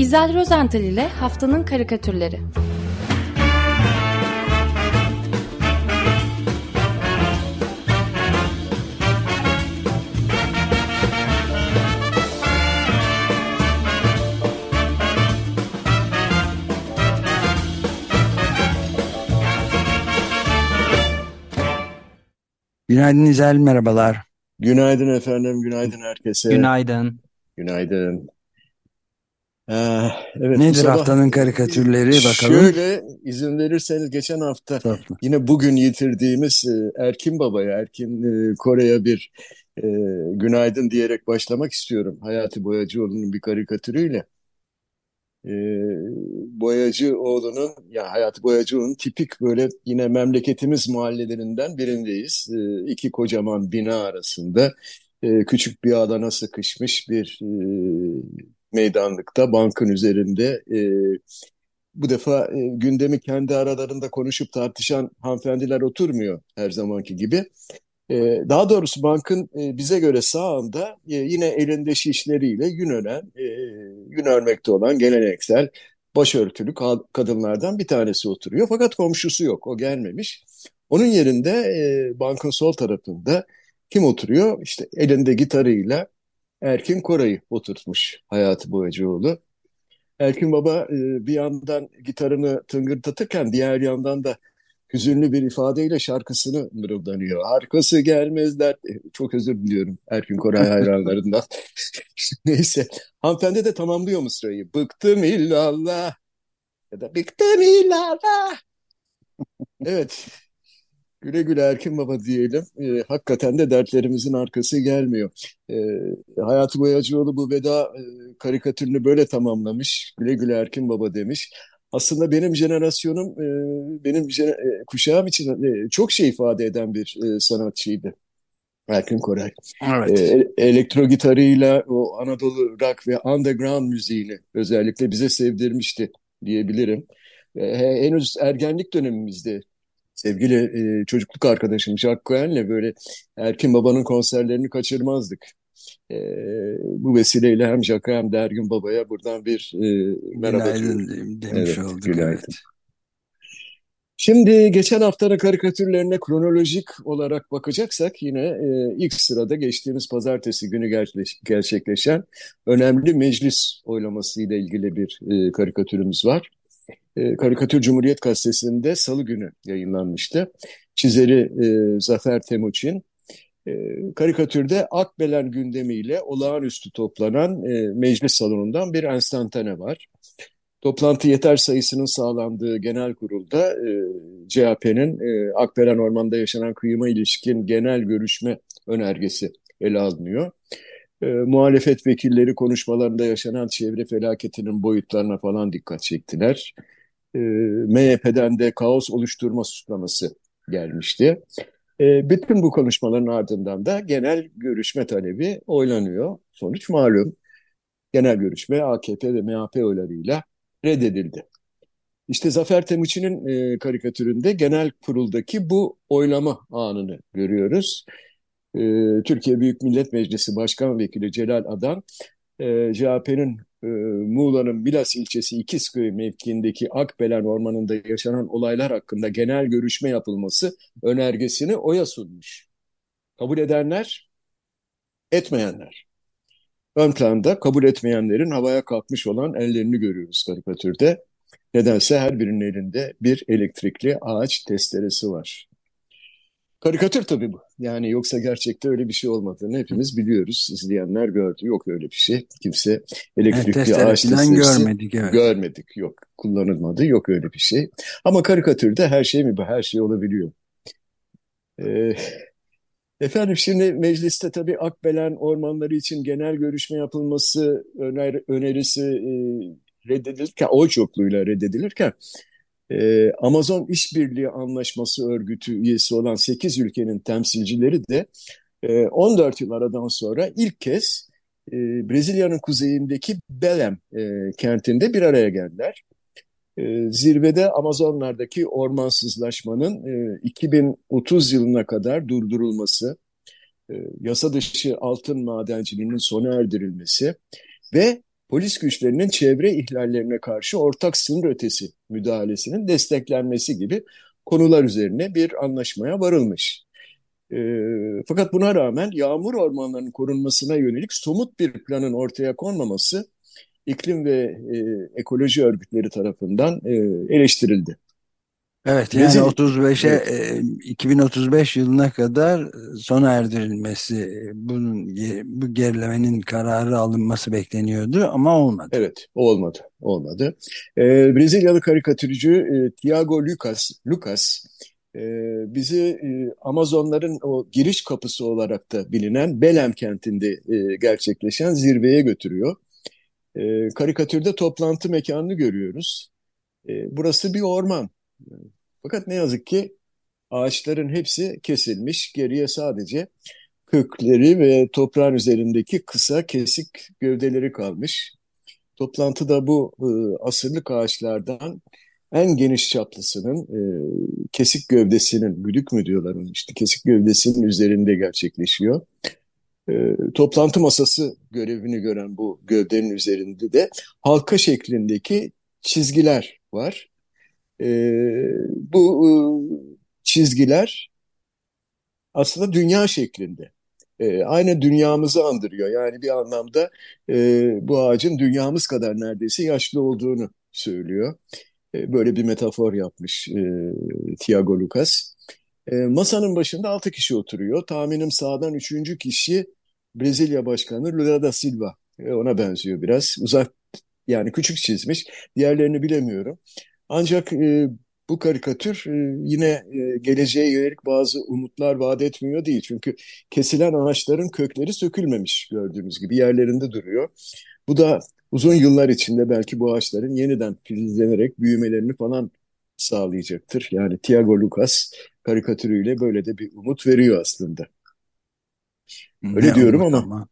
İzel Rozental ile Haftanın Karikatürleri Günaydın İzel, merhabalar. Günaydın efendim, günaydın herkese. Günaydın. Günaydın. Ee, evet Nedir sabah haftanın karikatürleri bakalım. şöyle izin verirseniz geçen hafta Tatlı. yine bugün yitirdiğimiz e, Erkin Baba'ya, Erkin e, Kore'ye bir e, günaydın diyerek başlamak istiyorum. Hayati Boyacıoğlu'nun bir karikatürüyle. E, Boyacıoğlu'nun, ya Hayati Boyacıoğlu'nun tipik böyle yine memleketimiz mahallelerinden birindeyiz. E, iki kocaman bina arasında e, küçük bir alana sıkışmış bir e, meydanlıkta bankın üzerinde e, bu defa e, gündemi kendi aralarında konuşup tartışan hanımefendiler oturmuyor her zamanki gibi. E, daha doğrusu bankın e, bize göre sağında e, yine elinde şişleriyle yün ören, e, yün örmekte olan geleneksel başörtülü ka- kadınlardan bir tanesi oturuyor. Fakat komşusu yok, o gelmemiş. Onun yerinde e, bankın sol tarafında kim oturuyor? İşte elinde gitarıyla Erkin Koray'ı oturtmuş Hayati Boyacıoğlu. Erkin Baba e, bir yandan gitarını tıngırdatırken diğer yandan da hüzünlü bir ifadeyle şarkısını mırıldanıyor. Arkası gelmez der. E, Çok özür diliyorum Erkin Koray hayranlarından. Neyse. Hanımefendi de tamamlıyor mısrayı. Bıktım illallah. Ya da bıktım illallah. Evet. Güle güle Erkin Baba diyelim. E, hakikaten de dertlerimizin arkası gelmiyor. E, Hayati Boyacıoğlu bu veda e, karikatürünü böyle tamamlamış. Güle güle Erkin Baba demiş. Aslında benim jenerasyonum, e, benim jene- e, kuşağım için e, çok şey ifade eden bir e, sanatçıydı. Erkin Koray. Evet. E, elektro gitarıyla o Anadolu rock ve underground müziğini özellikle bize sevdirmişti diyebilirim. E, henüz ergenlik dönemimizde sevgili e, çocukluk arkadaşım Jack Cohen'le böyle Erkin Baba'nın konserlerini kaçırmazdık. E, bu vesileyle hem Jack'a hem de Ergün Baba'ya buradan bir e, merhaba Günaydın diyorum. de- demiş Evet, olduk. günaydın. Evet. Şimdi geçen haftanın karikatürlerine kronolojik olarak bakacaksak yine e, ilk sırada geçtiğimiz pazartesi günü gerçekleş- gerçekleşen önemli meclis oylaması ile ilgili bir e, karikatürümüz var. E, Karikatür Cumhuriyet Gazetesi'nde Salı günü yayınlanmıştı. Çizeri e, Zafer Temuçin. E, karikatürde Akbelen gündemiyle olağanüstü toplanan e, meclis salonundan bir enstantane var. Toplantı yeter sayısının sağlandığı genel kurulda e, CHP'nin e, Akbelen Orman'da yaşanan kıyıma ilişkin genel görüşme önergesi ele alınıyor. E, muhalefet vekilleri konuşmalarında yaşanan çevre felaketinin boyutlarına falan dikkat çektiler. E, MHP'den de kaos oluşturma suçlaması gelmişti. E, bütün bu konuşmaların ardından da genel görüşme talebi oylanıyor. Sonuç malum. Genel görüşme AKP ve MHP oylarıyla reddedildi. İşte Zafer Temuçin'in e, karikatüründe genel kuruldaki bu oylama anını görüyoruz. E, Türkiye Büyük Millet Meclisi Başkan Vekili Celal Adan, e, CHP'nin Muğla'nın Milas ilçesi İkizköy mevkiindeki Akbelen Ormanı'nda yaşanan olaylar hakkında genel görüşme yapılması önergesini oya sunmuş. Kabul edenler, etmeyenler. Ön planda kabul etmeyenlerin havaya kalkmış olan ellerini görüyoruz karikatürde. Nedense her birinin elinde bir elektrikli ağaç testeresi var. Karikatür tabii bu. Yani yoksa gerçekte öyle bir şey olmadığını hepimiz biliyoruz. İzleyenler gördü. Yok öyle bir şey. Kimse Evet, elektrikli testere ağaç görmedik. Evet. görmedik. Yok kullanılmadı. Yok öyle bir şey. Ama karikatürde her şey mi? Her şey olabiliyor. Ee, Efendim şimdi mecliste tabii Akbelen ormanları için genel görüşme yapılması öner önerisi e, reddedilirken, oy çokluğuyla reddedilirken e, Amazon İşbirliği Anlaşması Örgütü üyesi olan 8 ülkenin temsilcileri de e, 14 yıl aradan sonra ilk kez e, Brezilya'nın kuzeyindeki Belém e, kentinde bir araya geldiler. E, zirvede Amazonlardaki ormansızlaşmanın e, 2030 yılına kadar durdurulması, e, yasa dışı altın madenciliğinin sona erdirilmesi ve polis güçlerinin çevre ihlallerine karşı ortak sınır ötesi müdahalesinin desteklenmesi gibi konular üzerine bir anlaşmaya varılmış. E, fakat buna rağmen yağmur ormanlarının korunmasına yönelik somut bir planın ortaya konmaması iklim ve e, ekoloji örgütleri tarafından e, eleştirildi. Evet yani Rezil, 35'e evet. 2035 yılına kadar sona erdirilmesi bunun bu gerilemenin kararı alınması bekleniyordu ama olmadı. Evet olmadı olmadı. Ee, Brezilyalı karikatürcü e, Tiago Lucas Lucas e, bizi e, Amazonların o giriş kapısı olarak da bilinen Belem kentinde e, gerçekleşen zirveye götürüyor. E, karikatürde toplantı mekanını görüyoruz. E, burası bir orman. Fakat ne yazık ki ağaçların hepsi kesilmiş. Geriye sadece kökleri ve toprağın üzerindeki kısa kesik gövdeleri kalmış. Toplantıda bu e, asırlık ağaçlardan en geniş çaplısının e, kesik gövdesinin, güdük mü diyorlar onu işte kesik gövdesinin üzerinde gerçekleşiyor. E, toplantı masası görevini gören bu gövdenin üzerinde de halka şeklindeki çizgiler var. E, bu e, çizgiler aslında dünya şeklinde. E, aynı dünyamızı andırıyor. Yani bir anlamda e, bu ağacın dünyamız kadar neredeyse yaşlı olduğunu söylüyor. E, böyle bir metafor yapmış e, Tiago Lucas. E, masanın başında altı kişi oturuyor. Tahminim sağdan üçüncü kişi Brezilya Başkanı Lula da Silva. E, ona benziyor biraz. Uzak yani küçük çizmiş. Diğerlerini bilemiyorum. Ancak e, bu karikatür e, yine e, geleceğe yönelik bazı umutlar vaat etmiyor değil. Çünkü kesilen ağaçların kökleri sökülmemiş gördüğümüz gibi yerlerinde duruyor. Bu da uzun yıllar içinde belki bu ağaçların yeniden filizlenerek büyümelerini falan sağlayacaktır. Yani Tiago Lucas karikatürüyle böyle de bir umut veriyor aslında. Öyle ne diyorum ama. ama.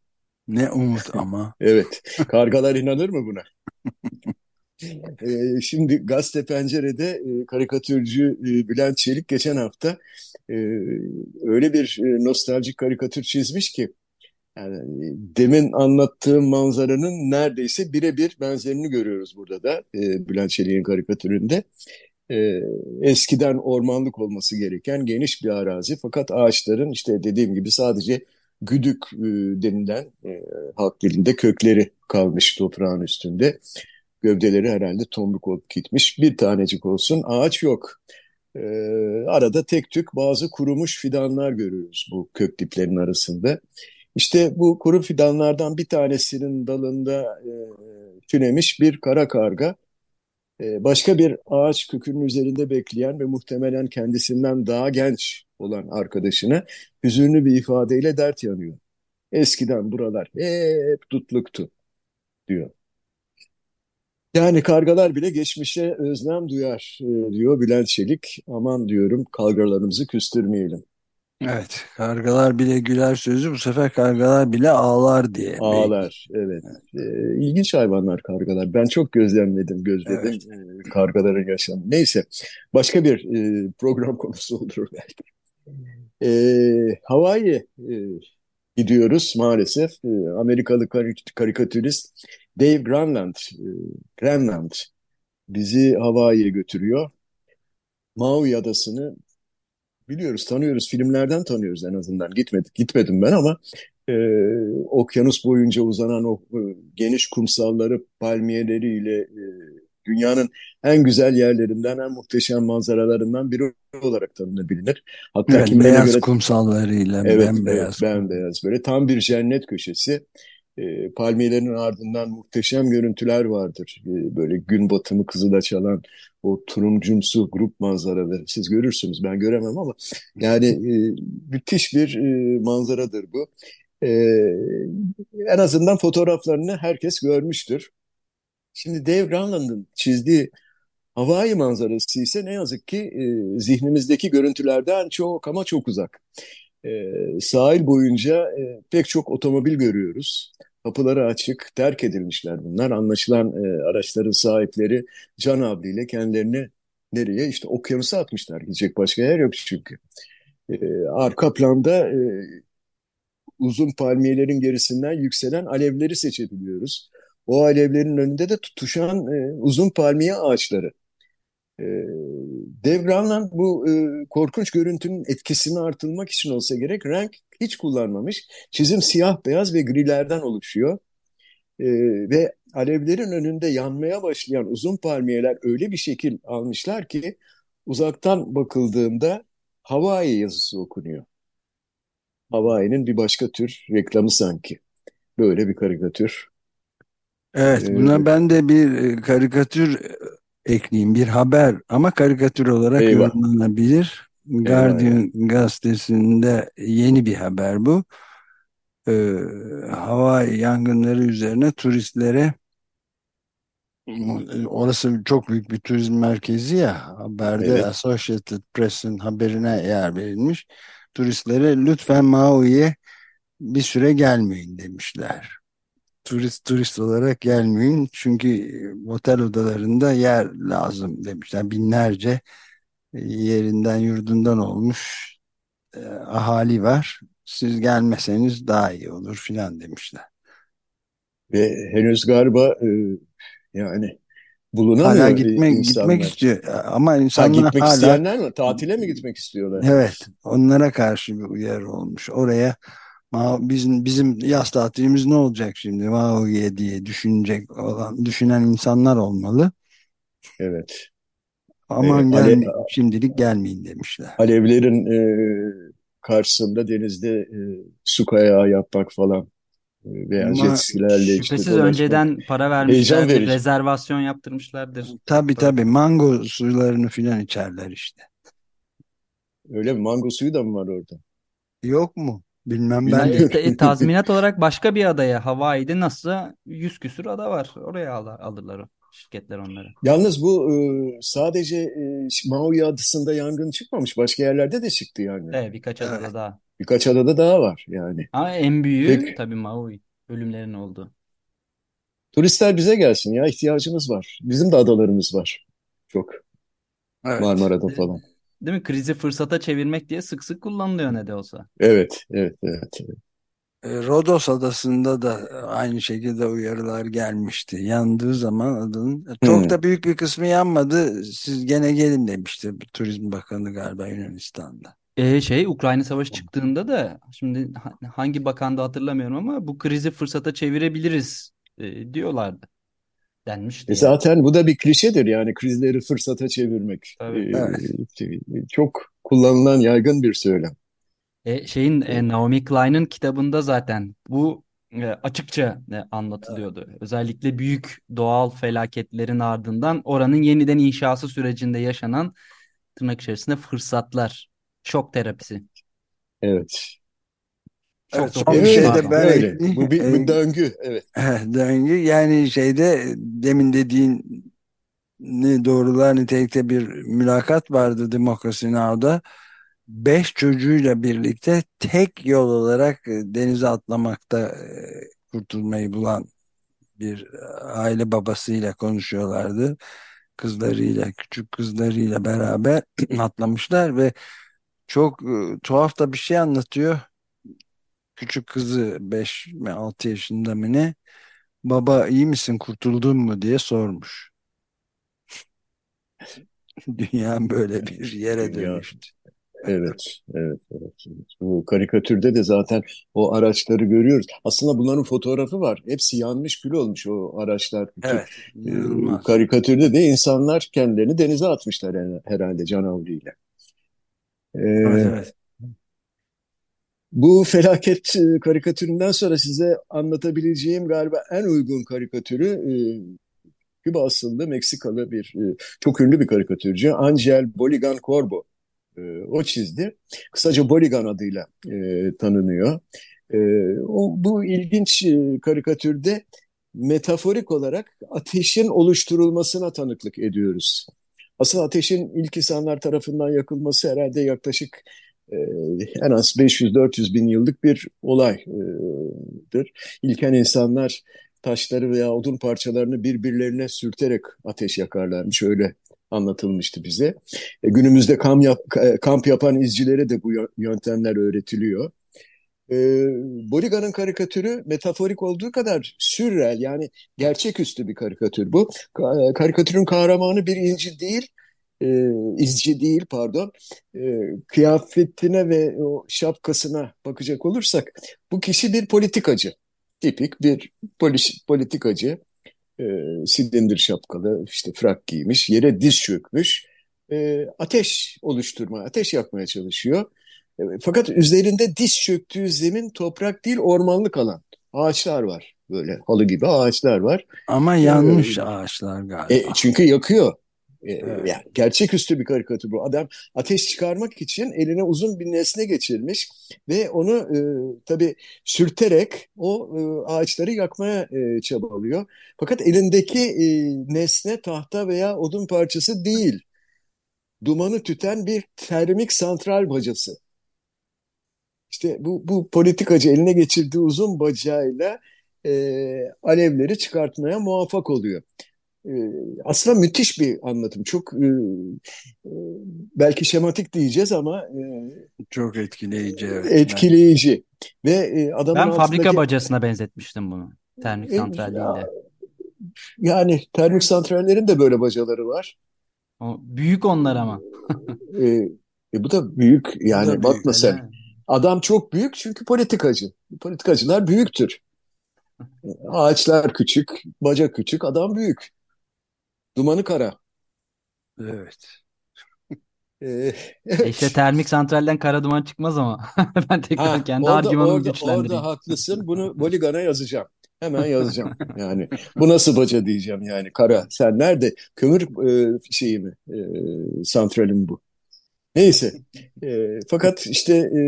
Ne umut ama. evet. Kargalar inanır mı buna? E, şimdi Gazete Pencere'de e, karikatürcü e, Bülent Çelik geçen hafta e, öyle bir e, nostaljik karikatür çizmiş ki yani demin anlattığım manzaranın neredeyse birebir benzerini görüyoruz burada da e, Bülent Çelik'in karikatüründe. E, eskiden ormanlık olması gereken geniş bir arazi fakat ağaçların işte dediğim gibi sadece güdük e, denilen e, halk dilinde kökleri kalmış toprağın üstünde. Gövdeleri herhalde tombuk olup gitmiş. Bir tanecik olsun ağaç yok. Ee, arada tek tük bazı kurumuş fidanlar görüyoruz bu kök diplerin arasında. İşte bu kuru fidanlardan bir tanesinin dalında e, tünemiş bir kara karga. E, başka bir ağaç kökünün üzerinde bekleyen ve muhtemelen kendisinden daha genç olan arkadaşına hüzünlü bir ifadeyle dert yanıyor. Eskiden buralar hep tutluktu diyor. Yani kargalar bile geçmişe özlem duyar e, diyor Bülent Çelik. Aman diyorum kargalarımızı küstürmeyelim. Evet, kargalar bile güler sözü bu sefer kargalar bile ağlar diye. Ağlar, evet. evet. Ee, ilginç hayvanlar kargalar. Ben çok gözlemledim, gözledim evet. e, kargaların yaşamı. Neyse, başka bir e, program konusu olur belki. E, Hawaii e, gidiyoruz maalesef. E, Amerikalı karikatürist Dave Granland, e, Granland bizi Hawaii'ye götürüyor. Maui adasını biliyoruz, tanıyoruz. Filmlerden tanıyoruz en azından. Gitmedik, gitmedim ben ama e, okyanus boyunca uzanan o e, geniş kumsalları, palmiyeleriyle e, dünyanın en güzel yerlerinden, en muhteşem manzaralarından biri olarak tanınabilir. Hatta evet, beyaz göre, kumsallarıyla, evet, bembeyaz. Evet, bembeyaz. Böyle tam bir cennet köşesi e, palmiyelerin ardından muhteşem görüntüler vardır. E, böyle gün batımı kızıla çalan o turuncumsu grup manzaraları. Siz görürsünüz ben göremem ama yani e, müthiş bir e, manzaradır bu. E, en azından fotoğraflarını herkes görmüştür. Şimdi Dave Granland'ın çizdiği Hawaii manzarası ise ne yazık ki zihnimizdeki görüntülerden çok ama çok uzak. E, sahil boyunca e, pek çok otomobil görüyoruz. Kapıları açık, terk edilmişler bunlar. Anlaşılan e, araçların sahipleri can havliyle kendilerini nereye? İşte okyanusa atmışlar. Gidecek başka yer yok çünkü. E, arka planda e, uzun palmiyelerin gerisinden yükselen alevleri seçebiliyoruz. o alevlerin önünde de tutuşan e, uzun palmiye ağaçları. E, Devran'la bu e, korkunç görüntünün etkisini artırmak için olsa gerek renk hiç kullanmamış. Çizim siyah, beyaz ve grilerden oluşuyor. E, ve alevlerin önünde yanmaya başlayan uzun palmiyeler öyle bir şekil almışlar ki uzaktan bakıldığında Hawaii yazısı okunuyor. Hawaii'nin bir başka tür reklamı sanki. Böyle bir karikatür. Evet, buna ee, ben de bir e, karikatür ekleyeyim. Bir haber ama karikatür olarak eyvah. yorumlanabilir. Guardian eyvah. gazetesinde yeni bir haber bu. Ee, Hawaii yangınları üzerine turistlere orası çok büyük bir turizm merkezi ya haberde evet. Associated Press'in haberine yer verilmiş. Turistlere lütfen Maui'ye bir süre gelmeyin demişler. Turist turist olarak gelmeyin çünkü otel odalarında yer lazım demişler. Binlerce yerinden yurdundan olmuş e, ahali var. Siz gelmeseniz daha iyi olur filan demişler. Ve henüz galiba e, yani bulunamıyor hala gitmek, insanlar. gitmek istiyor ama insanlar ha, gitmek hala isteyenler mi? Tatile mi gitmek istiyorlar? Evet, onlara karşı bir uyarı olmuş. Oraya bizim bizim yaz tatilimiz ne olacak şimdi Maui'ye diye düşünecek olan düşünen insanlar olmalı. Evet. Aman ee, gel, şimdilik gelmeyin demişler. Alevlerin e, karşısında denizde e, su kayağı yapmak falan veya jet skilerle şüphesiz işte önceden para vermişlerdir, rezervasyon yaptırmışlardır. Tabii tabii mango suylarını filan içerler işte. Öyle mi? Mango suyu da mı var orada? Yok mu? Bilmem ben de. tazminat olarak başka bir adaya Hawaii'de nasıl yüz küsür ada var. Oraya alır, alırlar şirketler onları. Yalnız bu sadece Maui adasında yangın çıkmamış. Başka yerlerde de çıktı yani. Evet birkaç adada evet. daha. Birkaç adada daha var yani. Ama en büyüğü Peki. tabii Maui. Ölümlerin oldu. Turistler bize gelsin ya ihtiyacımız var. Bizim de adalarımız var. Çok. Evet. Marmara'da falan. Değil mi? Krizi fırsata çevirmek diye sık sık kullanılıyor ne de olsa. Evet, evet, evet. evet. E, Rodos adasında da aynı şekilde uyarılar gelmişti. Yandığı zaman adanın çok hmm. da büyük bir kısmı yanmadı. Siz gene gelin demişti Turizm Bakanı galiba Yunanistan'da. E, şey Ukrayna Savaşı çıktığında da şimdi hangi bakanda hatırlamıyorum ama bu krizi fırsata çevirebiliriz e, diyorlardı. Denmişti. E zaten bu da bir klişedir yani krizleri fırsata çevirmek. Tabii. Ee, evet. Çok kullanılan yaygın bir söylem. E, şeyin e, Naomi Klein'in kitabında zaten bu e, açıkça e, anlatılıyordu. Özellikle büyük doğal felaketlerin ardından oranın yeniden inşası sürecinde yaşanan tırnak içerisinde fırsatlar Şok terapisi. Evet. Çok evet, son bir şey de ben öyle. Bu bir, bir döngü. Evet. döngü yani şeyde demin dediğin ne doğrular nitelikte bir mülakat vardı Demokrasi Now'da. Beş çocuğuyla birlikte tek yol olarak denize atlamakta kurtulmayı bulan bir aile babasıyla konuşuyorlardı. Kızlarıyla, küçük kızlarıyla beraber atlamışlar ve çok e, tuhaf da bir şey anlatıyor. Küçük kızı 5 mi 6 yaşında mı ne? Baba iyi misin kurtuldun mu diye sormuş. Dünya böyle bir yere dönüştü. Evet, evet, evet, evet. Bu karikatürde de zaten o araçları görüyoruz. Aslında bunların fotoğrafı var. Hepsi yanmış kül olmuş o araçlar. Evet, e, Karikatürde de insanlar kendilerini denize atmışlar herhalde canavliyle. Ee, Bu felaket e, karikatüründen sonra size anlatabileceğim galiba en uygun karikatürü e, Küba asıllı Meksikalı bir e, çok ünlü bir karikatürcü Angel Boligan Corbo o çizdi. Kısaca Boligan adıyla tanınıyor. O bu ilginç karikatürde metaforik olarak ateşin oluşturulmasına tanıklık ediyoruz. Asıl ateşin ilk insanlar tarafından yakılması herhalde yaklaşık e, en az 500-400 bin yıllık bir olaydır. İlken insanlar taşları veya odun parçalarını birbirlerine sürterek ateş yakarlarmış. Öyle anlatılmıştı bize. E, günümüzde kamp, yap, kamp yapan izcilere de bu yöntemler öğretiliyor. E, Boliga'nın karikatürü metaforik olduğu kadar sürreel yani gerçeküstü bir karikatür bu. Ka karikatürün kahramanı bir inci değil, e, izci değil pardon. E, kıyafetine ve o şapkasına bakacak olursak bu kişi bir politikacı. Tipik bir polis, politikacı. E, silindir şapkalı, işte frak giymiş, yere diz çökmüş. E, ateş oluşturma, ateş yakmaya çalışıyor. E, fakat üzerinde diz çöktüğü zemin toprak değil ormanlık alan. Ağaçlar var böyle halı gibi ağaçlar var. Ama yanmış ee, ağaçlar galiba. E, çünkü yakıyor. E, evet. Yani gerçeküstü bir karikatür bu. Adam ateş çıkarmak için eline uzun bir nesne geçirmiş ve onu e, tabii sürterek o e, ağaçları yakmaya e, çabalıyor. Fakat elindeki e, nesne tahta veya odun parçası değil. Dumanı tüten bir termik santral bacası. İşte bu, bu politikacı eline geçirdiği uzun bacağıyla e, alevleri çıkartmaya muvaffak oluyor. E, aslında müthiş bir anlatım. Çok e, e, belki şematik diyeceğiz ama e, çok etkileyici. Evet. Etkileyici. Ve adamın ben altındaki... fabrika bacasına benzetmiştim bunu. Termik santral değil de. Yani termik santrallerin de böyle bacaları var. O, büyük onlar ama. e, e, bu da büyük yani da bakma büyük, sen. Adam çok büyük çünkü politikacı. Politikacılar büyüktür. Ağaçlar küçük, baca küçük, adam büyük. Dumanı kara. Evet. Ee. İşte termik santralden kara duman çıkmaz ama. ben tekrar ha, kendi orada, argümanımı orada, güçlendireyim. Orada haklısın. Bunu Boligan'a yazacağım. Hemen yazacağım. Yani bu nasıl baca diyeceğim yani kara. Sen nerede? Kömür e, şeyi mi? E, santralim bu. Neyse. E, fakat işte e,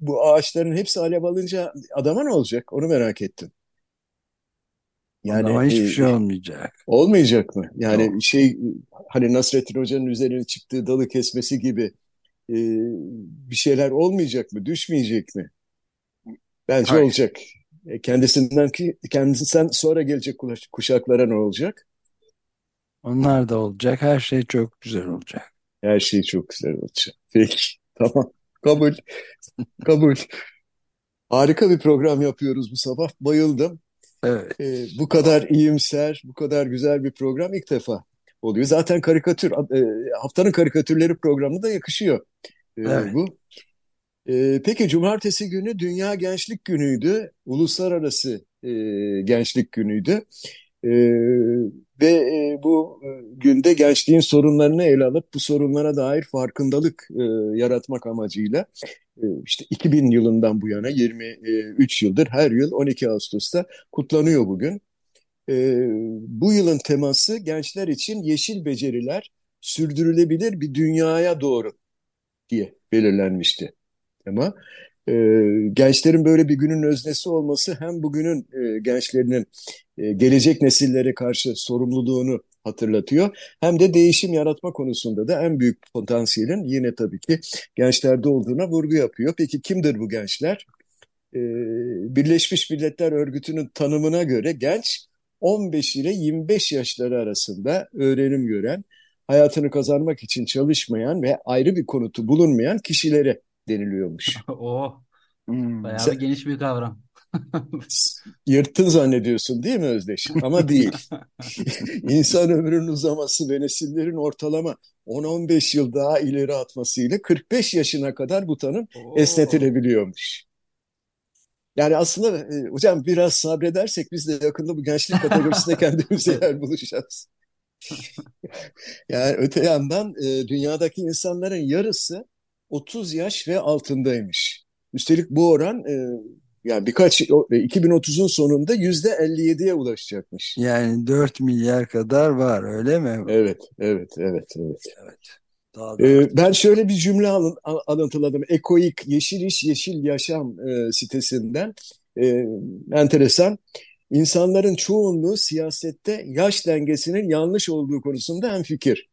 bu ağaçların hepsi alev alınca adama ne olacak? Onu merak ettim. Yani Ama hiçbir e, şey olmayacak. Olmayacak mı? Yani Yok. şey hani Nasrettin Hoca'nın üzerine çıktığı dalı kesmesi gibi e, bir şeyler olmayacak mı? Düşmeyecek mi? Bence Hayır. olacak. E, kendisinden ki kendisinden sonra gelecek kuşaklara ne olacak? Onlar da olacak. Her şey çok güzel olacak. Her şey çok güzel olacak. Peki. Tamam. Kabul. Kabul. Harika bir program yapıyoruz bu sabah. Bayıldım. Evet. Ee, bu kadar iyimser, bu kadar güzel bir program ilk defa oluyor. Zaten karikatür, e, haftanın karikatürleri programı da yakışıyor e, evet. bu. E, peki cumartesi günü Dünya Gençlik Günü'ydü. Uluslararası e, Gençlik Günü'ydü. E, ve e, bu e, günde gençliğin sorunlarını ele alıp bu sorunlara dair farkındalık e, yaratmak amacıyla e, işte 2000 yılından bu yana 23 yıldır her yıl 12 Ağustos'ta kutlanıyor bugün. E, bu yılın teması gençler için yeşil beceriler sürdürülebilir bir dünyaya doğru diye belirlenmişti tema. E, gençlerin böyle bir günün öznesi olması hem bugünün e, gençlerinin e, gelecek nesillere karşı sorumluluğunu hatırlatıyor. Hem de değişim yaratma konusunda da en büyük potansiyelin yine tabii ki gençlerde olduğuna vurgu yapıyor. Peki kimdir bu gençler? Ee, Birleşmiş Milletler Örgütü'nün tanımına göre genç 15 ile 25 yaşları arasında öğrenim gören, hayatını kazanmak için çalışmayan ve ayrı bir konutu bulunmayan kişilere deniliyormuş. oh, hmm. bayağı Sen, geniş bir kavram. Yırttın zannediyorsun değil mi Özdeş? Ama değil. İnsan ömrünün uzaması ve nesillerin ortalama 10-15 yıl daha ileri atmasıyla 45 yaşına kadar bu tanım Oo. esnetilebiliyormuş. Yani aslında e, hocam biraz sabredersek biz de yakında bu gençlik kategorisinde kendimize yer bulacağız. yani öte yandan e, dünyadaki insanların yarısı 30 yaş ve altındaymış. Üstelik bu oran e, yani birkaç 2030'un e, sonunda yüzde 57'ye ulaşacakmış. Yani 4 milyar kadar var öyle mi? Evet, evet, evet, evet. evet. Daha ee, ben şöyle bir cümle alın, alıntıladım. Ekoik Yeşil İş Yeşil Yaşam e, sitesinden. E, enteresan. İnsanların çoğunluğu siyasette yaş dengesinin yanlış olduğu konusunda en fikir.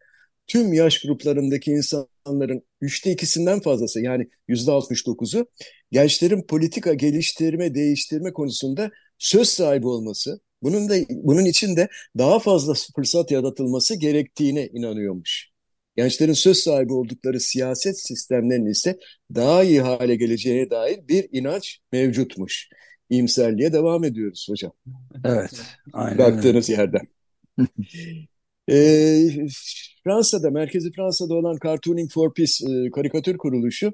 Tüm yaş gruplarındaki insanların üçte ikisinden fazlası yani yüzde 69'u gençlerin politika geliştirme, değiştirme konusunda söz sahibi olması, bunun da bunun için de daha fazla fırsat yaratılması gerektiğine inanıyormuş. gençlerin söz sahibi oldukları siyaset sistemlerinin ise daha iyi hale geleceğine dair bir inanç mevcutmuş. İyimserliğe devam ediyoruz hocam. Evet. Aynen Baktığınız yerden. e, Fransa'da, merkezi Fransa'da olan Cartooning for Peace e, karikatür kuruluşu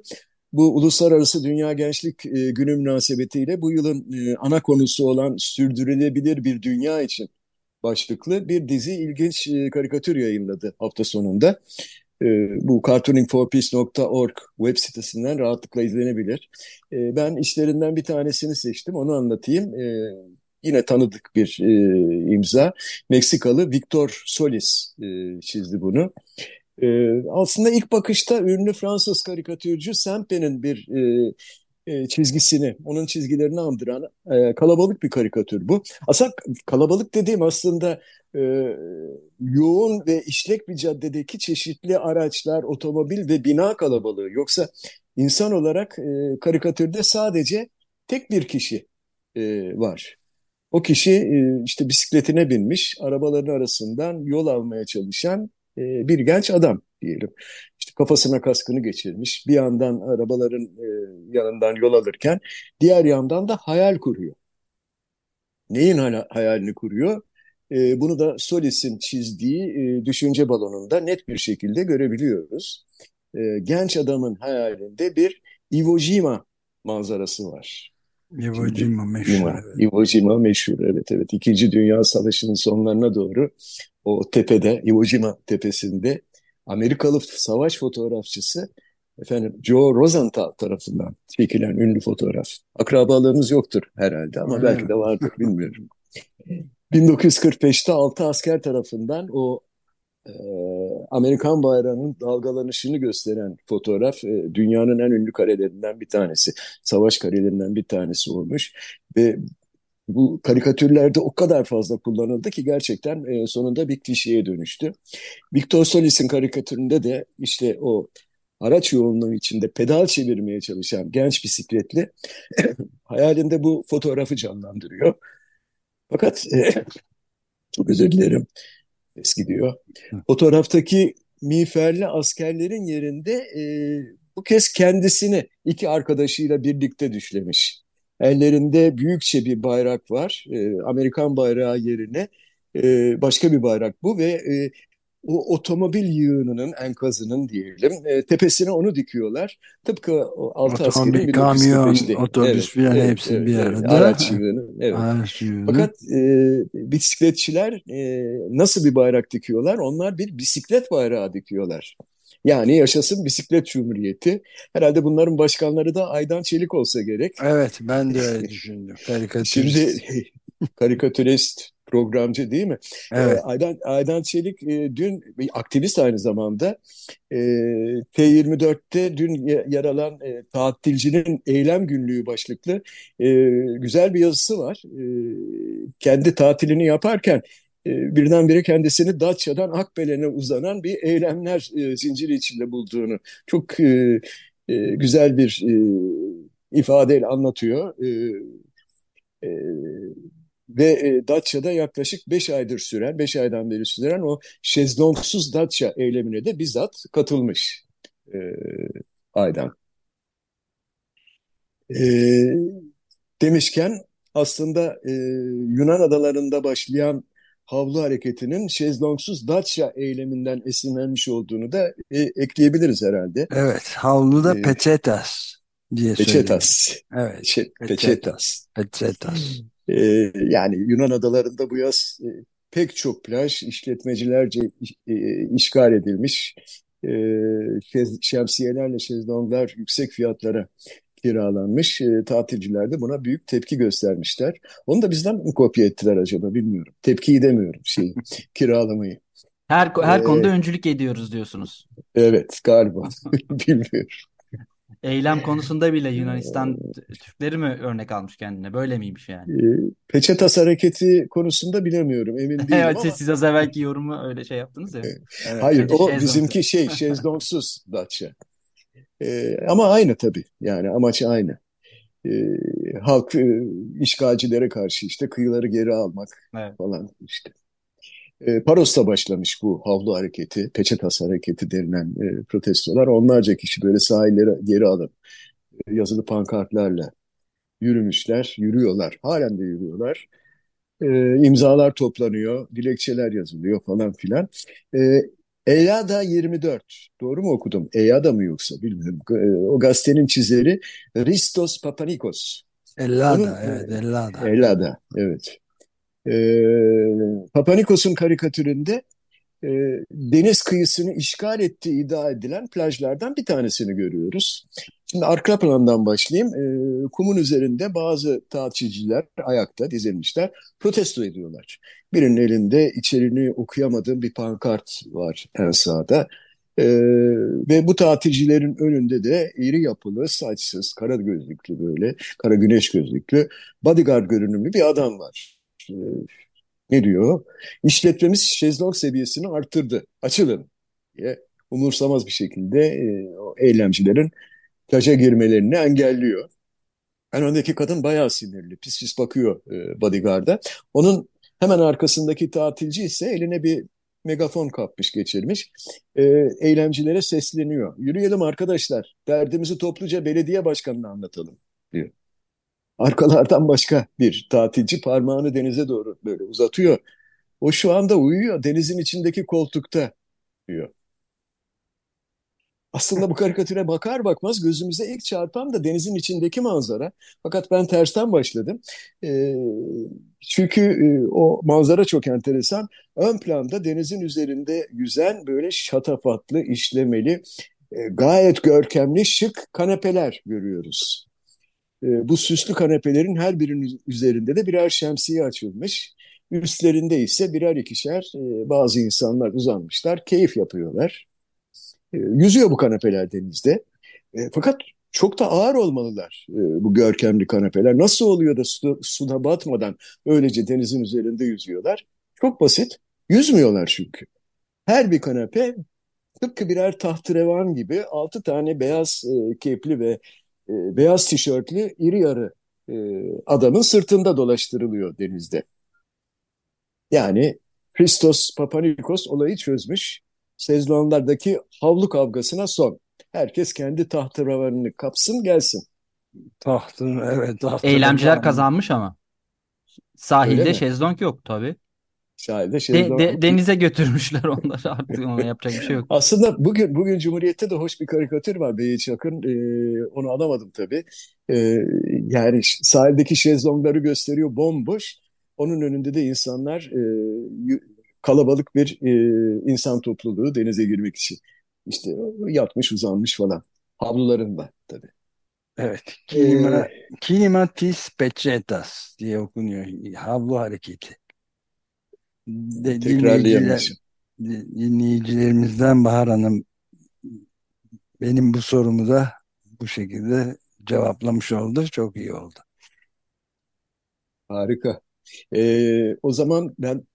bu Uluslararası Dünya Gençlik e, Günü münasebetiyle bu yılın e, ana konusu olan sürdürülebilir bir dünya için başlıklı bir dizi ilginç e, karikatür yayınladı hafta sonunda. E, bu cartooningforpeace.org web sitesinden rahatlıkla izlenebilir. E, ben işlerinden bir tanesini seçtim, onu anlatayım. E, yine tanıdık bir e, imza. Meksikalı Victor Solis e, çizdi bunu. E, aslında ilk bakışta ünlü Fransız karikatürcü Sempe'nin bir e, e, çizgisini, onun çizgilerini andıran e, kalabalık bir karikatür bu. Aslında kalabalık dediğim aslında e, yoğun ve işlek bir caddedeki çeşitli araçlar, otomobil ve bina kalabalığı. Yoksa insan olarak e, karikatürde sadece tek bir kişi e, var. O kişi e, işte bisikletine binmiş, arabaların arasından yol almaya çalışan e, bir genç adam diyelim. İşte kafasına kaskını geçirmiş, bir yandan arabaların e, yanından yol alırken diğer yandan da hayal kuruyor. Neyin hayalini kuruyor? Bunu da Solis'in çizdiği düşünce balonunda net bir şekilde görebiliyoruz. genç adamın hayalinde bir Iwo Jima manzarası var. Iwo Jima meşhur. Evet. Iwo Jima meşhur evet evet. İkinci Dünya Savaşı'nın sonlarına doğru o tepede Iwo Jima tepesinde Amerikalı savaş fotoğrafçısı efendim Joe Rosenthal tarafından çekilen ünlü fotoğraf. Akrabalığımız yoktur herhalde ama belki de vardır bilmiyorum. 1945'te altı asker tarafından o e, Amerikan bayrağının dalgalanışını gösteren fotoğraf e, dünyanın en ünlü karelerinden bir tanesi. Savaş karelerinden bir tanesi olmuş ve bu karikatürlerde o kadar fazla kullanıldı ki gerçekten e, sonunda bir klişeye dönüştü. Victor Solis'in karikatüründe de işte o araç yoğunluğu içinde pedal çevirmeye çalışan genç bisikletli hayalinde bu fotoğrafı canlandırıyor. Fakat e, çok özür dilerim eski diyor. Fotoğraftaki miğferli askerlerin yerinde e, bu kez kendisini iki arkadaşıyla birlikte düşlemiş. Ellerinde büyükçe bir bayrak var. E, Amerikan bayrağı yerine e, başka bir bayrak bu ve e, o otomobil yığınının enkazının diyelim e, tepesine onu dikiyorlar. Tıpkı o altı otomobil, askerin kamyon, otobüs evet, filan evet, hepsi evet, bir arada. Evet, araç yığını. Evet. Araç yığını. Fakat e, bisikletçiler e, nasıl bir bayrak dikiyorlar? Onlar bir bisiklet bayrağı dikiyorlar. Yani yaşasın bisiklet cumhuriyeti. Herhalde bunların başkanları da Aydan Çelik olsa gerek. Evet ben de öyle düşündüm. Karikatürist. Şimdi karikatürist programcı değil mi? Evet. Aydan, Aydan Çelik e, dün aktivist aynı zamanda e, T24'te dün yer alan e, tatilcinin eylem günlüğü başlıklı güzel bir yazısı var. Kendi tatilini yaparken birdenbire kendisini Datça'dan Akbelen'e uzanan bir eylemler zinciri içinde bulduğunu çok güzel bir ifadeyle anlatıyor. E, e, ve e, Datça'da yaklaşık 5 aydır süren, 5 aydan beri süren o şezlongsuz Datça eylemine de bizzat katılmış e, Aydan. E, demişken aslında e, Yunan adalarında başlayan havlu hareketinin şezlongsuz Datça eyleminden esinlenmiş olduğunu da e, ekleyebiliriz herhalde. Evet, havlu da ee, peçetas diye peçetas. Evet, Çe, peçetas. Peçetas. Ee, yani Yunan adalarında bu yaz e, pek çok plaj işletmecilerce e, işgal edilmiş. E, şemsiyelerle şezlonglar yüksek fiyatlara kiralanmış. E, tatilciler de buna büyük tepki göstermişler. Onu da bizden mi kopya ettiler acaba bilmiyorum. Tepkiyi demiyorum şey kiralamayı. Her her ee, konuda öncülük ediyoruz diyorsunuz. Evet galiba bilmiyorum. Eylem konusunda bile Yunanistan Türkleri mi örnek almış kendine? Böyle miymiş yani? E, Peçetas hareketi konusunda bilemiyorum. Emin değilim evet, ama. Siz az evvelki yorumu öyle şey yaptınız ya. Evet, Hayır o bizimki şey şezlonsuz Datça. E, ama aynı tabii. Yani amaç aynı. E, halk e, işgalcilere karşı işte kıyıları geri almak evet. falan işte. E, Paros'ta başlamış bu havlu hareketi, peçetas hareketi denilen e, protestolar. Onlarca kişi böyle sahillere geri alıp e, yazılı pankartlarla yürümüşler, yürüyorlar. Halen de yürüyorlar. E, imzalar toplanıyor, dilekçeler yazılıyor falan filan. E, Eyada 24. Doğru mu okudum? Eyada mı yoksa bilmiyorum. E, o gazetenin çizeri Ristos Papanikos. Ellada, Onun, evet Ellada. Ellada, evet. E, Papanikos'un karikatüründe e, deniz kıyısını işgal ettiği iddia edilen plajlardan bir tanesini görüyoruz. Şimdi arka plandan başlayayım. E, kumun üzerinde bazı tatilciler ayakta dizilmişler, protesto ediyorlar. Birinin elinde içeriğini okuyamadığım bir pankart var en sağda. E, ve bu tatilcilerin önünde de iri yapılı, saçsız, kara gözlüklü böyle, kara güneş gözlüklü, bodyguard görünümlü bir adam var. E, ne diyor? İşletmemiz şezlong seviyesini arttırdı. Açılın diye umursamaz bir şekilde e, o eylemcilerin plaja girmelerini engelliyor. En öndeki kadın bayağı sinirli. Pis pis bakıyor e, bodyguard'a. Onun hemen arkasındaki tatilci ise eline bir megafon kapmış geçirmiş. E, eylemcilere sesleniyor. Yürüyelim arkadaşlar. Derdimizi topluca belediye başkanına anlatalım diyor. Arkalardan başka bir tatilci parmağını denize doğru böyle uzatıyor. O şu anda uyuyor denizin içindeki koltukta diyor. Aslında bu karikatüre bakar bakmaz gözümüze ilk çarpan da denizin içindeki manzara. Fakat ben tersten başladım. E, çünkü e, o manzara çok enteresan. Ön planda denizin üzerinde yüzen böyle şatafatlı, işlemeli, e, gayet görkemli, şık kanepeler görüyoruz. E, bu süslü kanepelerin her birinin üzerinde de birer şemsiye açılmış. Üstlerinde ise birer ikişer e, bazı insanlar uzanmışlar, keyif yapıyorlar. E, yüzüyor bu kanepeler denizde. E, fakat çok da ağır olmalılar e, bu görkemli kanepeler. Nasıl oluyor da su, suda batmadan öylece denizin üzerinde yüzüyorlar? Çok basit. Yüzmüyorlar çünkü. Her bir kanepe tıpkı birer tahtrevan gibi altı tane beyaz kepli ve e, beyaz tişörtlü iri yarı e, adamın sırtında dolaştırılıyor denizde. Yani Christos Papanikos olayı çözmüş. Sezlonlardaki havlu kavgasına son. Herkes kendi tahtrevanını kapsın gelsin. Tahtın evet tahtın. Eylemciler kazanmış ama. Sahilde şezlong yok tabii. Sahilde De- şezlong. de- denize götürmüşler onları artık ona yapacak bir şey yok. Aslında bugün bugün Cumhuriyet'te de hoş bir karikatür var Beyiç Çakın. Ee, onu alamadım tabii. Ee, yani sahildeki şezlongları gösteriyor bomboş. Onun önünde de insanlar e, kalabalık bir e, insan topluluğu denize girmek için. İşte yatmış uzanmış falan. Havlularında tabii. Evet. Klima, Ee, peçetas diye okunuyor. Havlu hareketi. De, dinleyiciler, dinleyicilerimizden Bahar Hanım benim bu sorumu da bu şekilde cevaplamış oldu. Çok iyi oldu. Harika. Ee, o zaman ben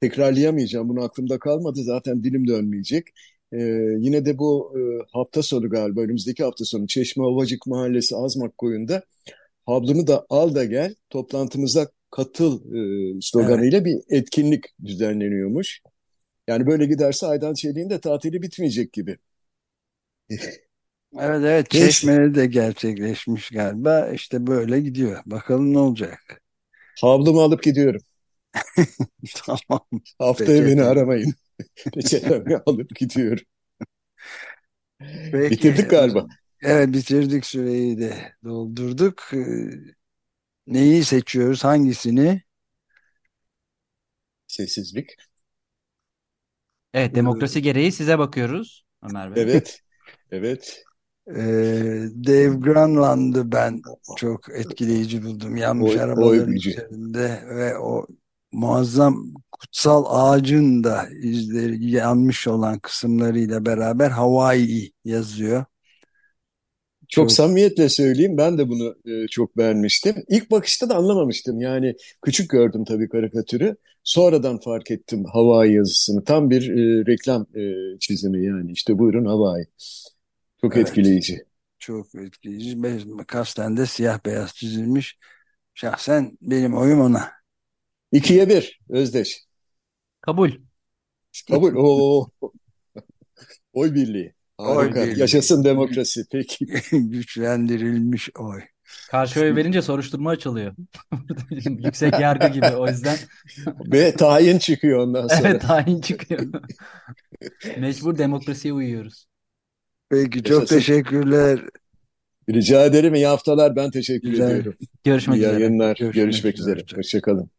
tekrarlayamayacağım. Bunu aklımda kalmadı. Zaten dilim dönmeyecek. Ee, yine de bu e, hafta sonu galiba önümüzdeki hafta sonu Çeşme Ovacık Mahallesi Azmak Koyu'nda hablunu da al da gel toplantımıza katıl e, Evet. sloganıyla bir etkinlik düzenleniyormuş. Yani böyle giderse Aydan Çelik'in de tatili bitmeyecek gibi. Evet evet. Çeşme'de de gerçekleşmiş galiba. İşte böyle gidiyor. Bakalım ne olacak. Havlumu alıp gidiyorum. Tamam. Haftaya beni Peçete. aramayın. Peçetemi alıp gidiyorum. Peki. Bitirdik galiba. Evet bitirdik süreyi de doldurduk. Ee, Neyi seçiyoruz? Hangisini? Sessizlik. Evet, demokrasi gereği size bakıyoruz Ömer Bey. Evet. Evet. Ee, Dave Granland'ı ben çok etkileyici buldum. Yanmış Oy, arabaların üzerinde ve o muazzam kutsal ağacın da izleri yanmış olan kısımlarıyla beraber Hawaii yazıyor. Çok samimiyetle söyleyeyim ben de bunu e, çok beğenmiştim. İlk bakışta da anlamamıştım. Yani küçük gördüm tabii karikatürü. Sonradan fark ettim Hawaii yazısını. Tam bir e, reklam e, çizimi yani. İşte buyurun Hawaii. Çok evet etkileyici. çok etkileyici. Kasten de siyah beyaz çizilmiş. Şahsen benim oyum ona. İkiye bir Özdeş. Kabul. Kabul. Oo. Oy birliği. Oy birliği. Yaşasın demokrasi. Peki. Güçlendirilmiş oy. Karşı oy verince soruşturma açılıyor. Yüksek yargı gibi o yüzden. Ve tayin çıkıyor ondan sonra. Evet tayin çıkıyor. Mecbur demokrasiye uyuyoruz. Peki çok Yaşasın. teşekkürler. Rica ederim. İyi haftalar. Ben teşekkür Güzel. ediyorum. Görüşmek İyi üzere. yayınlar. Görüşmek Görüşmek üzere. üzere. Hoşçakalın.